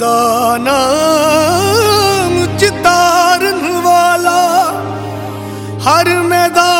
दाना नाम तारन वाला हर मैदान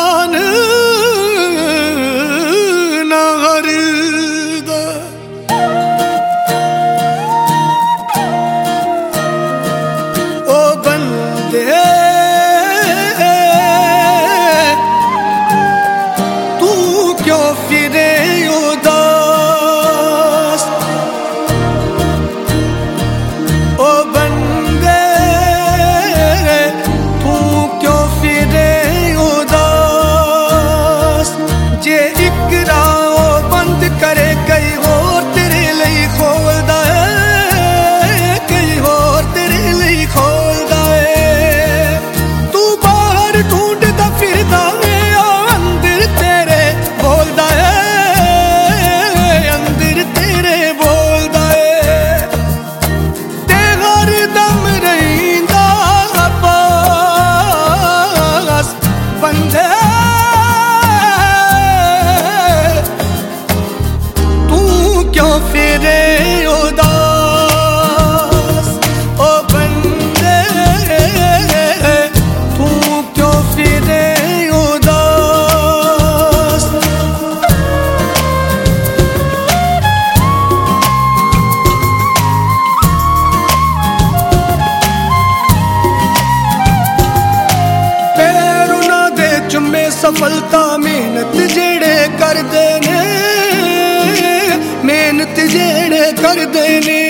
ਸਫਲਤਾ ਮਿਹਨਤ ਜਿਹੜੇ ਕਰਦੇ ਨੇ ਮਿਹਨਤ ਜਿਹੜੇ ਕਰਦੇ ਨੇ।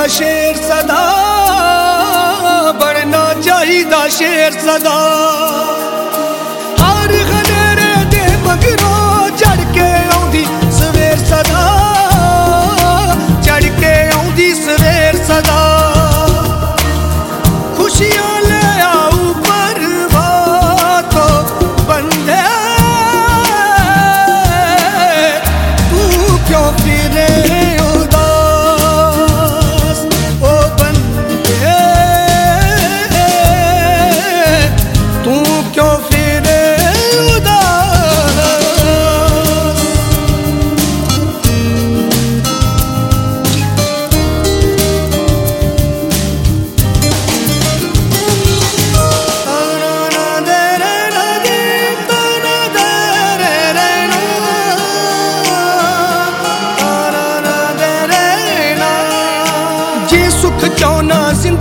ਚਾਹੀਦਾ ਸ਼ੇਰ ਸਦਾ ਬਣਨਾ ਚਾਹੀਦਾ ਸ਼ੇਰ ਸਦਾ।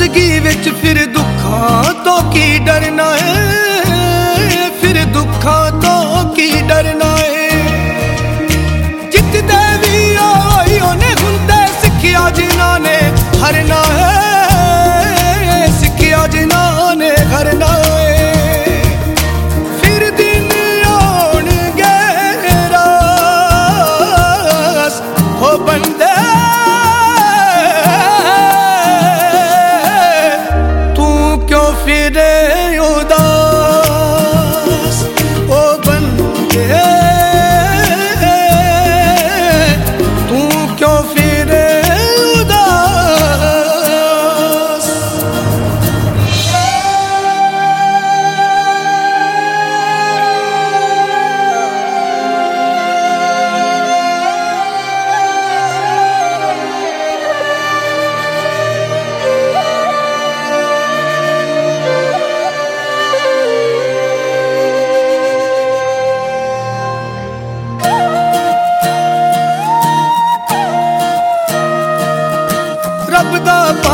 ਜ਼ਿੰਦਗੀ ਵਿੱਚ ਫਿਰ ਦੁੱਖਾਂ ਤੋਂ ਕੀ ਡਰਨਾ ਹੈ? 没有打 the